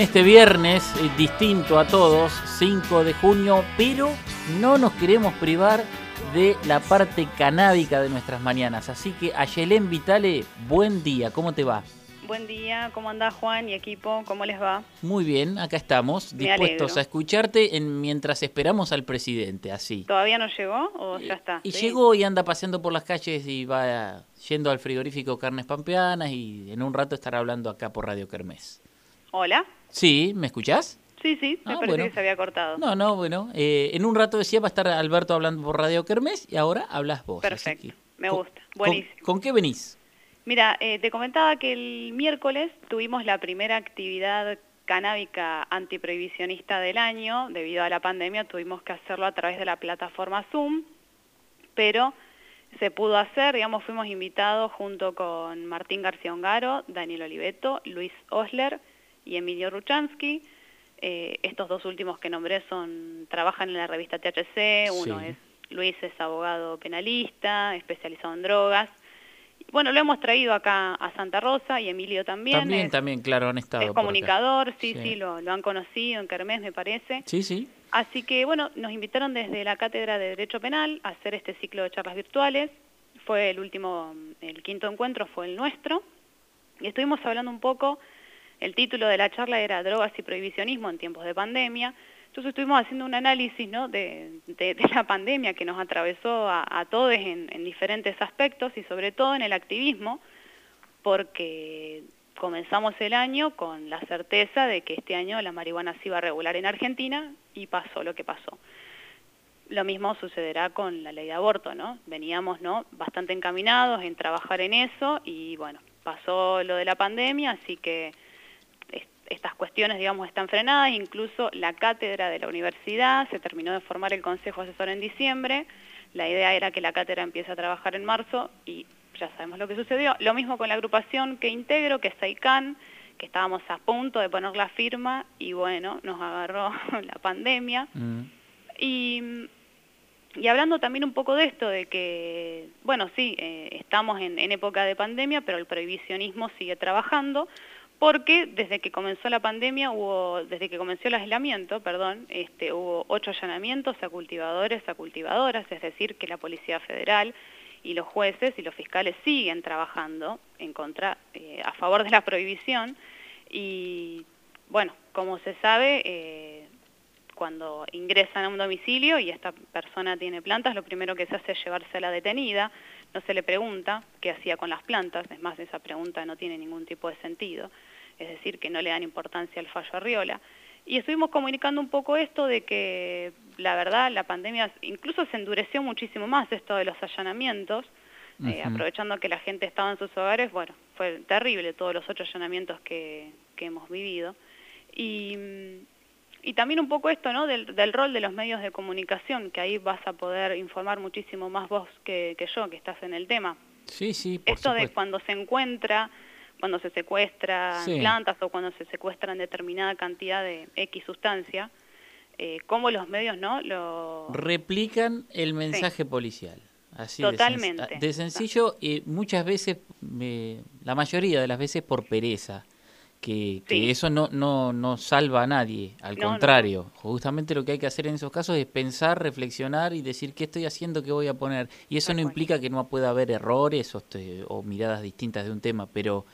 Este viernes, eh, distinto a todos, 5 de junio, pero no nos queremos privar de la parte canábica de nuestras mañanas. Así que, Ayelén Vitale, buen día, ¿cómo te va? Buen día, ¿cómo anda Juan y equipo? ¿Cómo les va? Muy bien, acá estamos, Me dispuestos alegro. a escucharte en, mientras esperamos al presidente, así. ¿Todavía no llegó o ya está? Y Sí. llegó y anda paseando por las calles y va yendo al frigorífico Carnes Pampeanas y en un rato estará hablando acá por Radio Kermés. ¿Hola? Sí, ¿me escuchás? Sí, sí, me Ah, parece bueno. que se había cortado. No, no, bueno, eh, en un rato decía va a estar Alberto hablando por Radio Kermés y ahora hablas vos. Perfecto, que- me con- gusta, con- buenísimo. ¿Con, qué venís? Mira, eh, te comentaba que el miércoles tuvimos la primera actividad canábica antiprohibicionista del año. Debido a la pandemia tuvimos que hacerlo a través de la plataforma Zoom, pero se pudo hacer, digamos, fuimos invitados junto con Martín García Ongaro, Daniel Oliveto, Luis Osler y Emilio Ruchansky. Eh, estos dos últimos que nombré son trabajan en la revista THC, uno Sí. es Luis es abogado penalista, especializado en drogas. Bueno, lo hemos traído acá a Santa Rosa y Emilio también. también, es, también, claro, han estado. es comunicador, sí, Sí. sí, lo, lo han conocido en Kermés, me parece. Sí, sí. Así que, bueno, nos invitaron desde la Cátedra de Derecho Penal a hacer este ciclo de charlas virtuales. Fue el último, el quinto encuentro fue el nuestro. Y estuvimos hablando un poco, el título de la charla era Drogas y Prohibicionismo en tiempos de pandemia. Entonces estuvimos haciendo un análisis ¿no? de, la pandemia que nos atravesó a, todos en, en diferentes aspectos y sobre todo en el activismo, porque comenzamos el año con la certeza de que este año la marihuana se iba a regular en Argentina y pasó lo que pasó. Lo mismo sucederá con la ley de aborto, ¿no? Veníamos, ¿no? Bastante encaminados en trabajar en eso y bueno, pasó lo de la pandemia, así que estas cuestiones, digamos, están frenadas, incluso la cátedra de la universidad, se terminó de formar el consejo asesor en diciembre, la idea era que la cátedra empiece a trabajar en marzo y ya sabemos lo que sucedió. Lo mismo con la agrupación que integro, que es SAICAN, que estábamos a punto de poner la firma y bueno, nos agarró la pandemia. Mm. Y, y hablando también un poco de esto, de que, bueno, sí, eh, estamos en, en época de pandemia, pero el prohibicionismo sigue trabajando, porque desde que comenzó la pandemia, hubo, desde que comenzó el aislamiento, perdón, este, hubo ocho allanamientos a cultivadores, a cultivadoras, es decir, que la Policía Federal y los jueces y los fiscales siguen trabajando eh, a favor de la prohibición, y bueno, como se sabe, eh, cuando ingresan a un domicilio y esta persona tiene plantas, lo primero que se hace es llevarse a la detenida, no se le pregunta qué hacía con las plantas, es más, esa pregunta no tiene ningún tipo de sentido, es decir, que no le dan importancia al fallo Arriola. Y estuvimos comunicando un poco esto de que la verdad la pandemia incluso se endureció muchísimo más esto de los allanamientos, eh, aprovechando que la gente estaba en sus hogares, bueno, fue terrible todos los ocho allanamientos que, que hemos vivido. Y, y también un poco esto, ¿no? Del, del rol de los medios de comunicación, que ahí vas a poder informar muchísimo más vos que, que yo, que estás en el tema. Sí, sí, por Esto de cuando se encuentra, cuando se secuestran Sí. plantas o cuando se secuestran determinada cantidad de X sustancia, eh, cómo los medios, ¿no? Lo... Replican el mensaje policial. Así de sen- Totalmente. De, sencillo, y muchas veces, eh, la mayoría de las veces por pereza, que, que Sí. eso no, no, no salva a nadie, al No, no, no. contrario. Justamente lo que hay que hacer en esos casos es pensar, reflexionar y decir qué estoy haciendo, qué voy a poner. Y eso no implica que no pueda haber errores o, este, o miradas distintas de un tema, pero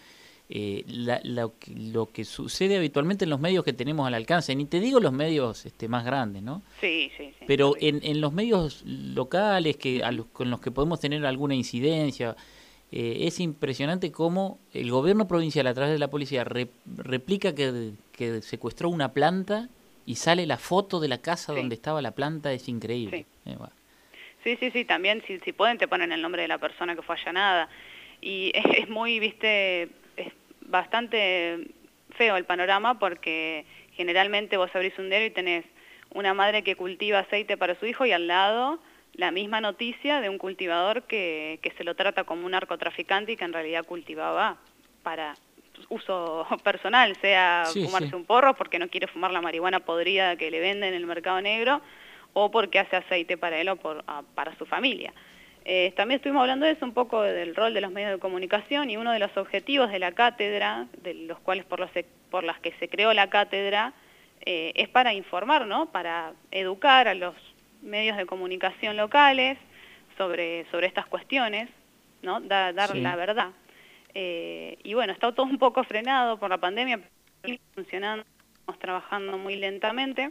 eh, la- lo, que, lo que sucede habitualmente en los medios que tenemos al alcance, ni te digo los medios este, más grandes, ¿no? Sí, sí, sí. Pero en, en los medios locales que a los- con los que podemos tener alguna incidencia, eh, es impresionante cómo el gobierno provincial a través de la policía re- replica que, que secuestró una planta y sale la foto de la casa Sí. donde estaba la planta, es increíble. Sí. Eh, bueno. Sí, sí, sí, también si, si pueden te ponen el nombre de la persona que fue allanada. Y es, es muy, viste, bastante feo el panorama porque generalmente vos abrís un diario y tenés una madre que cultiva aceite para su hijo y al lado la misma noticia de un cultivador que, que se lo trata como un narcotraficante y que en realidad cultivaba para uso personal, sea Sí, fumarse sí. un porro porque no quiere fumar la marihuana podrida que le venden en el mercado negro o porque hace aceite para él o por- a- para su familia. Eh, también estuvimos hablando de eso, un poco del rol de los medios de comunicación y uno de los objetivos de la cátedra, de los cuales por, los, por las que se creó la cátedra, eh, es para informar, ¿no? para educar a los medios de comunicación locales sobre, sobre estas cuestiones, ¿no? dar, la verdad. Eh, y bueno, está todo un poco frenado por la pandemia, funcionando, estamos trabajando muy lentamente.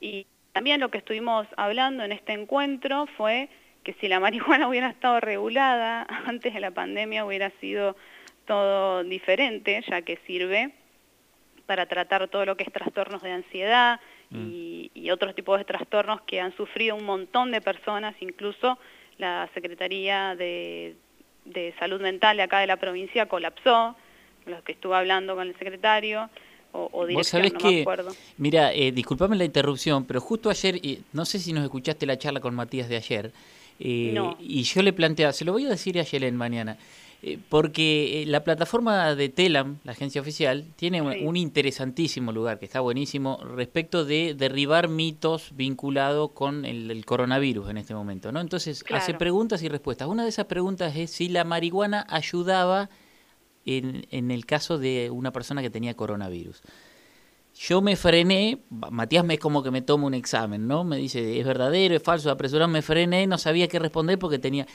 Y también lo que estuvimos hablando en este encuentro fue que si la marihuana hubiera estado regulada antes de la pandemia hubiera sido todo diferente, ya que sirve para tratar todo lo que es trastornos de ansiedad y, mm. otros tipos de trastornos que han sufrido un montón de personas, incluso la Secretaría de, Salud Mental de acá de la provincia colapsó, los que estuve hablando con el secretario, o, o dirección, no que, me acuerdo. Mira, eh, disculpame la interrupción, pero justo ayer, no sé si nos escuchaste la charla con Matías de ayer, eh, y yo le planteaba, se lo voy a decir a Yelen mañana, eh, porque eh, la plataforma de Telam, la agencia oficial, tiene un interesantísimo lugar, que está buenísimo, respecto de derribar mitos vinculados con el, coronavirus en este momento. ¿no? Entonces, hace preguntas y respuestas. Una de esas preguntas es si la marihuana ayudaba en, en el caso de una persona que tenía coronavirus. Yo me frené, Matías me es como que me toma un examen, ¿no? Me dice, ¿es verdadero, es falso, apresurado? Me frené, no sabía qué responder porque tenía...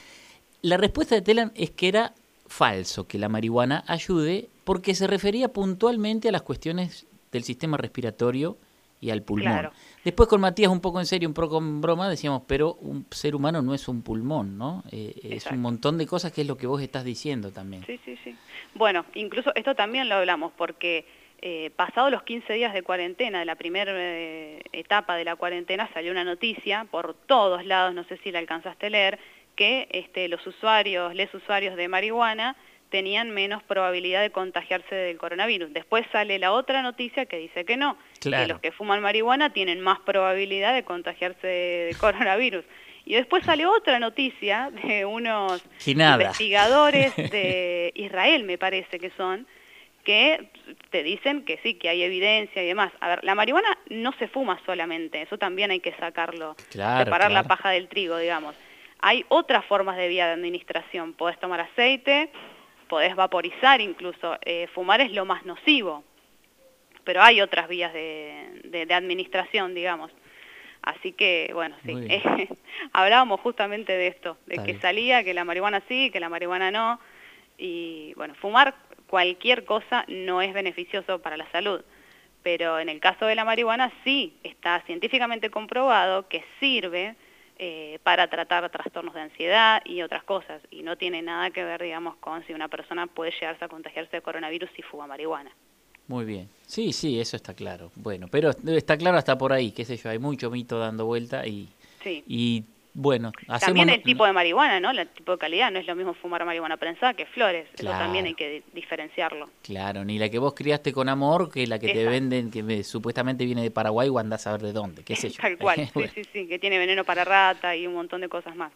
La respuesta de Telan es que era falso que la marihuana ayude porque se refería puntualmente a las cuestiones del sistema respiratorio y al pulmón. Después con Matías un poco en serio, un poco en broma, decíamos, pero un ser humano no es un pulmón, ¿no? Eh, es un montón de cosas que es lo que vos estás diciendo también. Sí, sí, sí. Bueno, incluso esto también lo hablamos porque eh, pasados los 15 días de cuarentena, de la primera eh, etapa de la cuarentena, salió una noticia por todos lados, no sé si la alcanzaste a leer, que este, los usuarios, les usuarios de marihuana tenían menos probabilidad de contagiarse del coronavirus. Después sale la otra noticia que dice que no, que los que fuman marihuana tienen más probabilidad de contagiarse del coronavirus. Y después sale otra noticia de unos investigadores de Israel, me parece que son, que te dicen que sí, que hay evidencia y demás. A ver, la marihuana no se fuma solamente, eso también hay que sacarlo, separar la paja del trigo, digamos. Hay otras formas de vía de administración, podés tomar aceite, podés vaporizar incluso, eh, fumar es lo más nocivo, pero hay otras vías de, administración, digamos. Así que, bueno, sí, hablábamos justamente de esto, de que salía, que la marihuana sí, que la marihuana no, y bueno, fumar cualquier cosa no es beneficioso para la salud. Pero en el caso de la marihuana sí está científicamente comprobado que sirve eh, para tratar trastornos de ansiedad y otras cosas. Y no tiene nada que ver, digamos, con si una persona puede llegarse a contagiarse de coronavirus si fuma marihuana. Muy bien. Sí, sí, eso está claro. Bueno, pero está claro hasta por ahí, qué sé yo, hay mucho mito dando vuelta y, sí. y bueno, También el tipo de marihuana, ¿no? El tipo de calidad. No es lo mismo fumar marihuana prensada que flores. Eso también hay que diferenciarlo. Claro, ni la que vos criaste con amor que la que te venden, que supuestamente viene de Paraguay o andás a ver de dónde, qué sé yo. Tal cual, sí, sí, sí, que tiene veneno para rata y un montón de cosas más.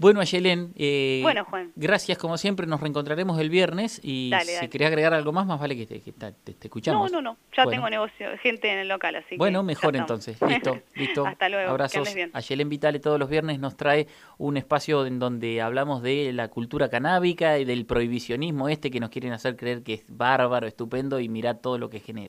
Bueno, Ayelen, eh, bueno, Juan. gracias como siempre, nos reencontraremos el viernes y si querés agregar algo más, más vale que te, escuchamos. No, no, no, ya tengo negocio, gente en el local, así Bueno, mejor entonces, listo, listo. Hasta luego, Abrazos. Bien. Ayelen Vitale todos los viernes nos trae un espacio en donde hablamos de la cultura canábica y del prohibicionismo este que nos quieren hacer creer que es bárbaro, estupendo y mirá todo lo que genera.